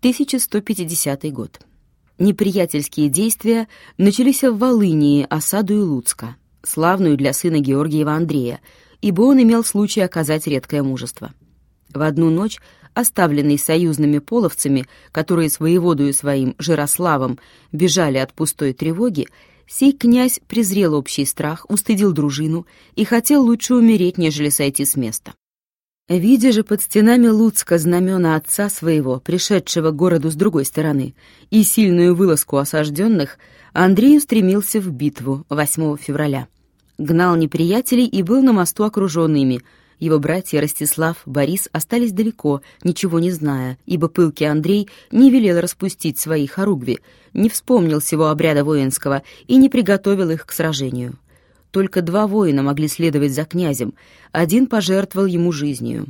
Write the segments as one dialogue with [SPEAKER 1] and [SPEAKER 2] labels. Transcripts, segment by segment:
[SPEAKER 1] 1150 год. Неприятельские действия начались в Волынии, осаду и Луцка, славную для сына Георгиева Андрея, ибо он имел случай оказать редкое мужество. В одну ночь, оставленный союзными половцами, которые с воеводою своим Жирославом бежали от пустой тревоги, сей князь презрел общий страх, устыдил дружину и хотел лучше умереть, нежели сойти с места. Видя же под стенами Луцка знамена отца своего, пришедшего к городу с другой стороны, и сильную вылазку осажденных, Андрей устремился в битву 8 февраля. Гнал неприятелей и был на мосту окруженными. Его братья Ростислав, Борис остались далеко, ничего не зная, ибо пылкий Андрей не велел распустить своих хоругви, не вспомнил всего обряда воинского и не приготовил их к сражению. Только два воина могли следовать за князем, один пожертвовал ему жизнью.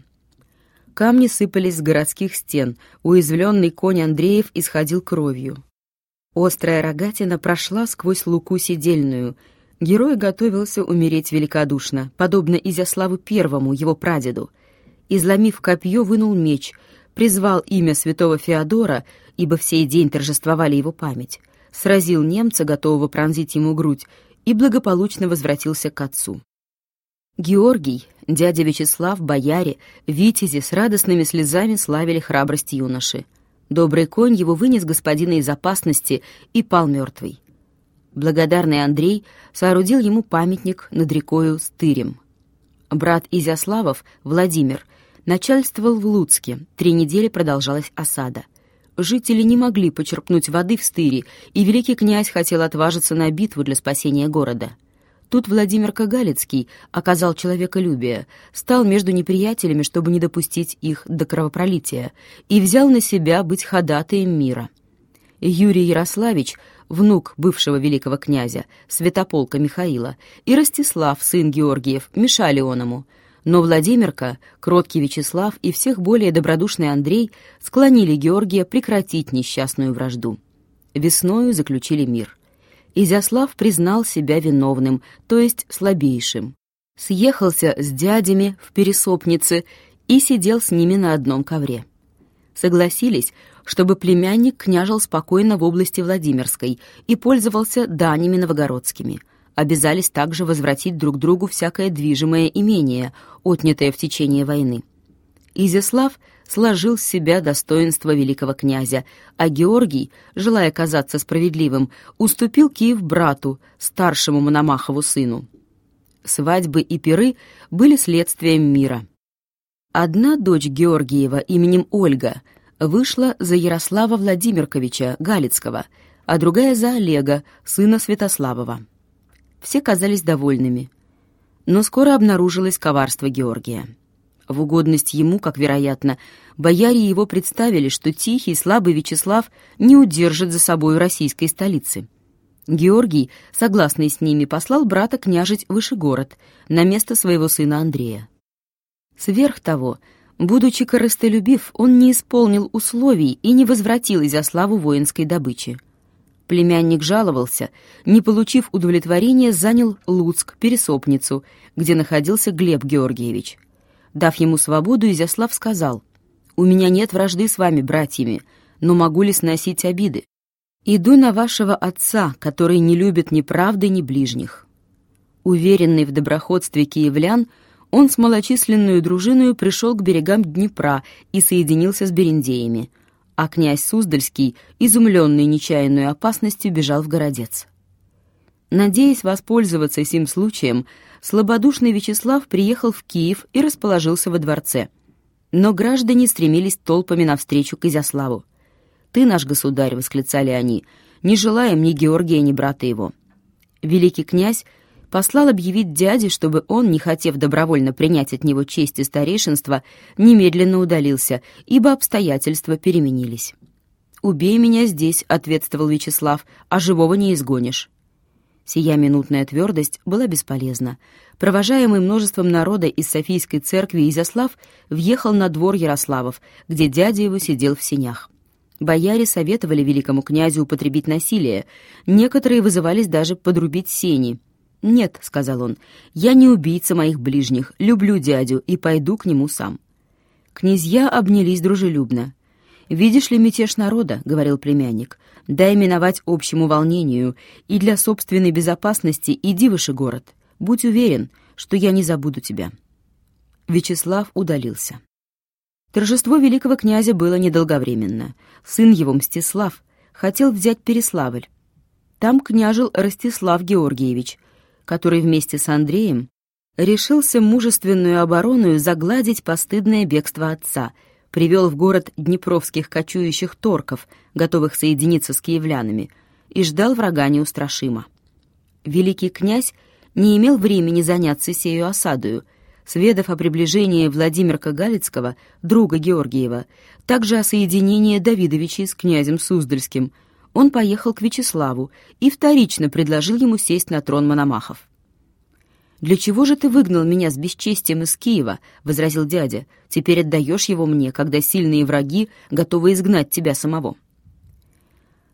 [SPEAKER 1] Камни сыпались с городских стен, уязвленный конь Андреев исходил кровью. Острая рогатина прошла сквозь луку сидельную. Герой готовился умереть великодушно, подобно Изяславу Первому, его прадеду. Изломив копье, вынул меч, призвал имя святого Феодора, ибо в сей день торжествовали его память, сразил немца, готового пронзить ему грудь, и благополучно возвратился к отцу. Георгий, дядя Вячеслав, бояре, витязи с радостными слезами славили храбрость юноши. Добрый конь его вынес господина из опасности и пал мертвый. Благодарный Андрей соорудил ему памятник над рекою Стырем. Брат Изяславов, Владимир, начальствовал в Луцке, три недели продолжалась осада — Жители не могли почерпнуть воды в стыре, и великий князь хотел отважиться на битву для спасения города. Тут Владимир Кагалицкий оказал человеколюбие, стал между неприятелями, чтобы не допустить их до кровопролития, и взял на себя быть ходатаем мира. Юрий Ярославич, внук бывшего великого князя, святополка Михаила, и Ростислав, сын Георгиев, мешали оному — но Владимирка, кроткий Вячеслав и всех более добродушный Андрей склонили Георгия прекратить несчастную вражду. Весною заключили мир. Изяслав признал себя виновным, то есть слабейшим. Съехался с дядями в Пересопнице и сидел с ними на одном ковре. Согласились, чтобы племянник княжил спокойно в области Владимирской и пользовался данями новогородскими – обязались также возвратить друг другу всякое движимое имение, отнятое в течение войны. Изяслав сложил с себя достоинство великого князя, а Георгий, желая казаться справедливым, уступил Киев брату, старшему Мономахову сыну. Свадьбы и пиры были следствием мира. Одна дочь Георгиева именем Ольга вышла за Ярослава Владимирковича Галицкого, а другая за Олега, сына Святославова. Все казались довольными. Но скоро обнаружилось коварство Георгия. В угодность ему, как вероятно, бояре его представили, что тихий, слабый Вячеслав не удержит за собой российской столицы. Георгий, согласный с ними, послал брата княжить выше город, на место своего сына Андрея. Сверх того, будучи корыстолюбив, он не исполнил условий и не возвратил Изяславу воинской добычи. Племянник жаловался, не получив удовлетворения, занял Луцк, Пересопницу, где находился Глеб Георгиевич. Дав ему свободу, Изяслав сказал, «У меня нет вражды с вами, братьями, но могу ли сносить обиды? Иду на вашего отца, который не любит ни правды, ни ближних». Уверенный в доброходстве киевлян, он с малочисленную дружиной пришел к берегам Днепра и соединился с берендеями – а князь Суздальский, изумленный нечаянной опасностью, бежал в городец. Надеясь воспользоваться сим случаем, слабодушный Вячеслав приехал в Киев и расположился во дворце. Но граждане стремились толпами навстречу к Изяславу. «Ты наш государь!» — восклицали они. «Не желаем ни Георгия, ни брата его». Великий князь послал объявить дяде, чтобы он, не хотев добровольно принять от него честь и старейшинство, немедленно удалился, ибо обстоятельства переменились. «Убей меня здесь», — ответствовал Вячеслав, — «а живого не изгонишь». Сия минутная твердость была бесполезна. Провожаемый множеством народа из Софийской церкви Изяслав въехал на двор Ярославов, где дядя его сидел в сенях. Бояре советовали великому князю употребить насилие, некоторые вызывались даже подрубить сени — «Нет», — сказал он, — «я не убийца моих ближних, люблю дядю и пойду к нему сам». Князья обнялись дружелюбно. «Видишь ли мятеж народа?» — говорил племянник. «Дай миновать общему волнению, и для собственной безопасности иди выше город. Будь уверен, что я не забуду тебя». Вячеслав удалился. Торжество великого князя было недолговременно. Сын его, Мстислав, хотел взять Переславль. Там княжил Ростислав Георгиевич, который вместе с Андреем решился мужественную оборону загладить постыдное бегство отца, привел в город днепровских кочующих торков, готовых соединиться с киевлянами, и ждал врага неустрашимо. Великий князь не имел времени заняться сею осадою — сведав о приближении Владимира Галицкого, друга Георгиева, также о соединении Давидовичей с князем Суздальским, он поехал к Вячеславу и вторично предложил ему сесть на трон Мономахов. «Для чего же ты выгнал меня с бесчестием из Киева?» — возразил дядя. «Теперь отдаешь его мне, когда сильные враги готовы изгнать тебя самого».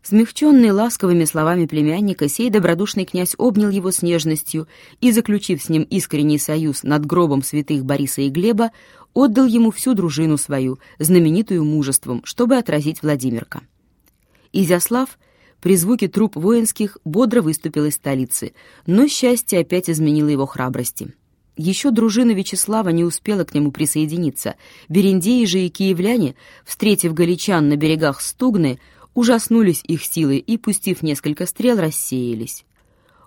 [SPEAKER 1] Смягченный ласковыми словами племянника, сей добродушный князь обнял его с нежностью и, заключив с ним искренний союз над гробом святых Бориса и Глеба, отдал ему всю дружину свою, знаменитую мужеством, чтобы отразить Владимирка. Изяслав при звуке труп воинских бодро выступил из столицы, но счастье опять изменило его храбрости. Еще дружина Вячеслава не успела к нему присоединиться. Берендеи же и киевляне, встретив галичан на берегах Стугны, ужаснулись их силы и, пустив несколько стрел, рассеялись.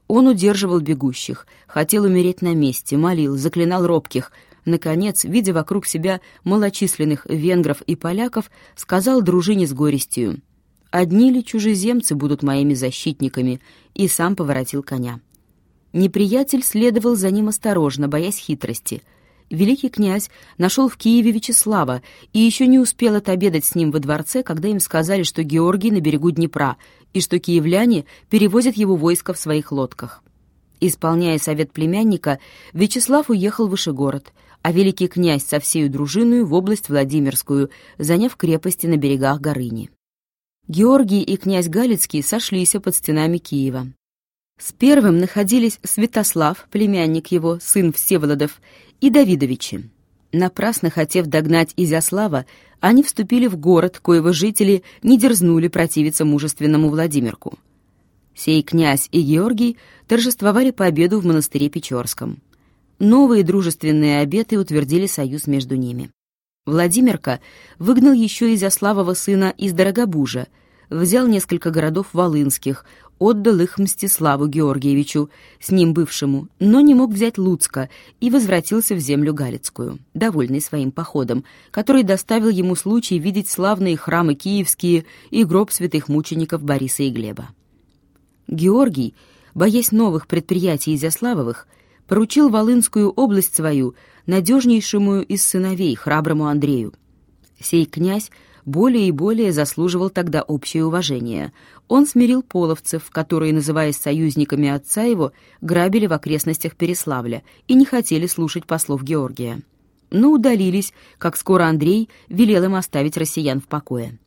[SPEAKER 1] Он удерживал бегущих, хотел умереть на месте, молил, заклинал робких. Наконец, видя вокруг себя малочисленных венгров и поляков, сказал дружине с горестью, «Одни ли чужеземцы будут моими защитниками?» и сам поворотил коня. Неприятель следовал за ним осторожно, боясь хитрости — великий князь нашел в Киеве Вячеслава и еще не успел отобедать с ним во дворце, когда им сказали, что Георгий на берегу Днепра и что киевляне перевозят его войско в своих лодках. Исполняя совет племянника, Вячеслав уехал в Вышегород, а великий князь со всею дружиной в область Владимирскую, заняв крепости на берегах Горыни. Георгий и князь Галицкий сошлись под стенами Киева. С первым находились Святослав, племянник его, сын Всеволодов, и Давидовичи. Напрасно хотев догнать Изяслава, они вступили в город, коего жители не дерзнули противиться мужественному Владимирку. Сей князь и Георгий торжествовали победу в монастыре Печорском. Новые дружественные обеты утвердили союз между ними. Владимирка выгнал еще Изяславова сына из Дорогобужа, взял несколько городов волынских, отдал их Мстиславу Георгиевичу, с ним бывшему, но не мог взять Луцка и возвратился в землю Галицкую, довольный своим походом, который доставил ему случай видеть славные храмы киевские и гроб святых мучеников Бориса и Глеба. Георгий, боясь новых предприятий Изяславовых, поручил Волынскую область свою надежнейшему из сыновей, храброму Андрею. Сей князь более и более заслуживал тогда общее уважение. Он смирил половцев, которые, называясь союзниками отца его, грабили в окрестностях Переславля и не хотели слушать послов Георгия. Но удалились, как скоро Андрей велел им оставить россиян в покое.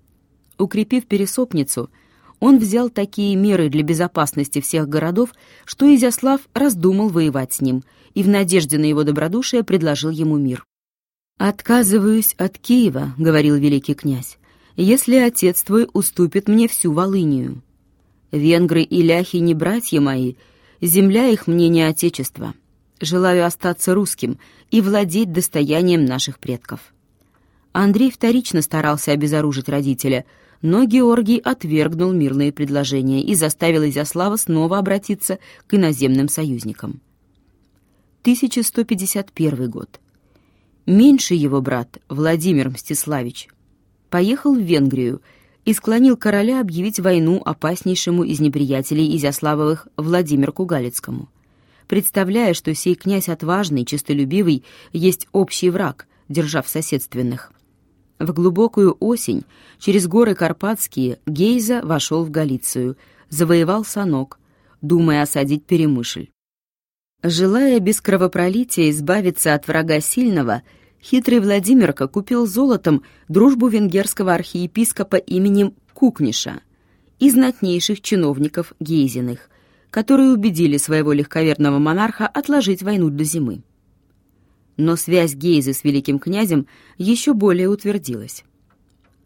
[SPEAKER 1] Укрепив Пересопницу, он взял такие меры для безопасности всех городов, что Изяслав раздумал воевать с ним и в надежде на его добродушие предложил ему мир. «Отказываюсь от Киева», — говорил великий князь, «если отец твой уступит мне всю Волынию. Венгры и ляхи не братья мои, земля их мне не отечество. Желаю остаться русским и владеть достоянием наших предков». Андрей вторично старался обезоружить родителя, но Георгий отвергнул мирные предложения и заставил Изяслава снова обратиться к иноземным союзникам. 1151 год. Меньший его брат, Владимир Мстиславич, поехал в Венгрию и склонил короля объявить войну опаснейшему из неприятелей Изяславовых Владимирку Галицкому. Представляя, что сей князь отважный, честолюбивый, есть общий враг, держав соседственных. В глубокую осень через горы Карпатские Гейза вошел в Галицию, завоевал Санок, думая осадить Перемышль. Желая без кровопролития избавиться от врага сильного, хитрый Владимирка купил золотом дружбу венгерского архиепископа именем Кукниша и знатнейших чиновников Гейзиных, которые убедили своего легковерного монарха отложить войну до зимы. Но связь Гейзы с великим князем еще более утвердилась.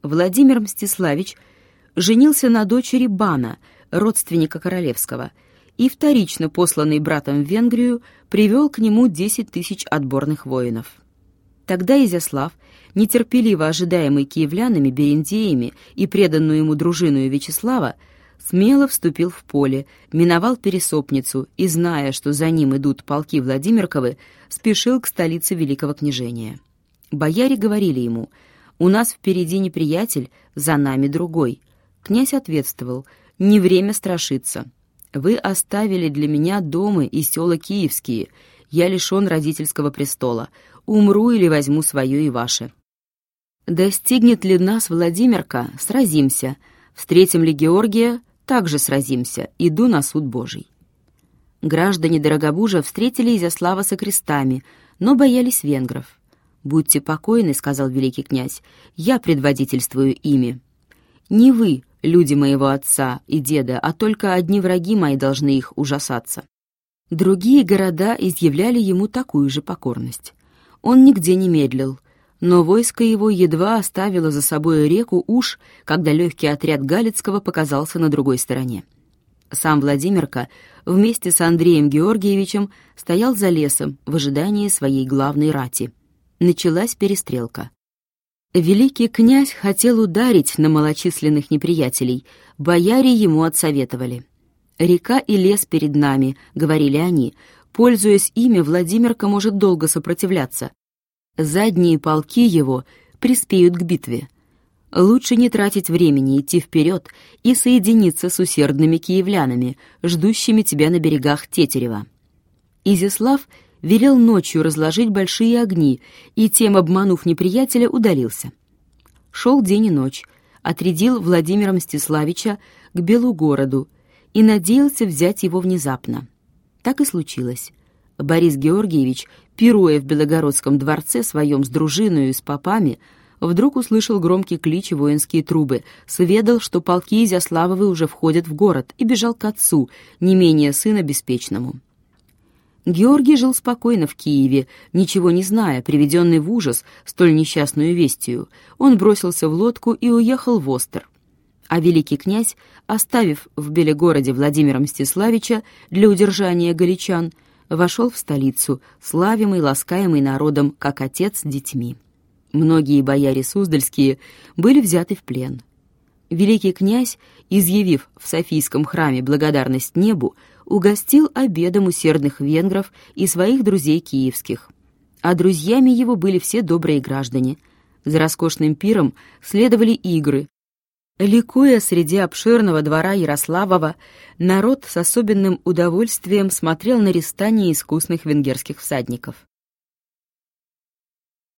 [SPEAKER 1] Владимир Мстиславич женился на дочери Бана, родственника королевского, и вторично посланный братом в Венгрию привел к нему 10 тысяч отборных воинов. Тогда Изяслав, нетерпеливо ожидаемый киевлянами, берендеями и преданную ему дружину Вячеслава, смело вступил в поле, миновал Пересопницу и, зная, что за ним идут полки Владимирковы, спешил к столице Великого княжения. Бояре говорили ему, «У нас впереди неприятель, за нами другой». Князь ответствовал, «Не время страшиться. Вы оставили для меня дома и села киевские. Я лишен родительского престола. Умру или возьму свое и ваше». «Достигнет ли нас Владимирка, сразимся. Встретим ли Георгия, также сразимся. Иду на суд Божий». Граждане Дорогобужа встретили Изяслава со крестами, но боялись венгров. «Будьте покойны», — сказал великий князь, — «я предводительствую ими». «Не вы, люди моего отца и деда, а только одни враги мои должны их ужасаться». Другие города изъявляли ему такую же покорность. Он нигде не медлил, но войско его едва оставило за собой реку Уж, когда легкий отряд Галицкого показался на другой стороне. Сам Владимирка вместе с Андреем Георгиевичем стоял за лесом в ожидании своей главной рати — началась перестрелка. Великий князь хотел ударить на малочисленных неприятелей, бояре ему отсоветовали. «Река и лес перед нами», — говорили они, пользуясь ими, Владимирка может долго сопротивляться. Задние полки его приспеют к битве. Лучше не тратить времени, идти вперед и соединиться с усердными киевлянами, ждущими тебя на берегах Тетерева. Изяслав — велел ночью разложить большие огни и, тем обманув неприятеля, удалился. Шел день и ночь, отрядил Владимира Мстиславича к Белугороду и надеялся взять его внезапно. Так и случилось. Борис Георгиевич, пируя в Белогородском дворце своем с дружиной и с попами, вдруг услышал громкий клич и воинские трубы, сведал, что полки Изяславовы уже входят в город, и бежал к отцу, не менее сына беспечному. Георгий жил спокойно в Киеве, ничего не зная, приведенный в ужас столь несчастную вестью. Он бросился в лодку и уехал в Остер. А великий князь, оставив в Белегороде Владимира Мстиславича для удержания галичан, вошел в столицу, славимый, ласкаемый народом, как отец с детьми. Многие бояре суздальские были взяты в плен. Великий князь, изъявив в Софийском храме благодарность небу, угостил обедом усердных венгров и своих друзей киевских. А друзьями его были все добрые граждане. За роскошным пиром следовали игры. Ликуя среди обширного двора Ярославова, народ с особенным удовольствием смотрел на рестание искусных венгерских всадников.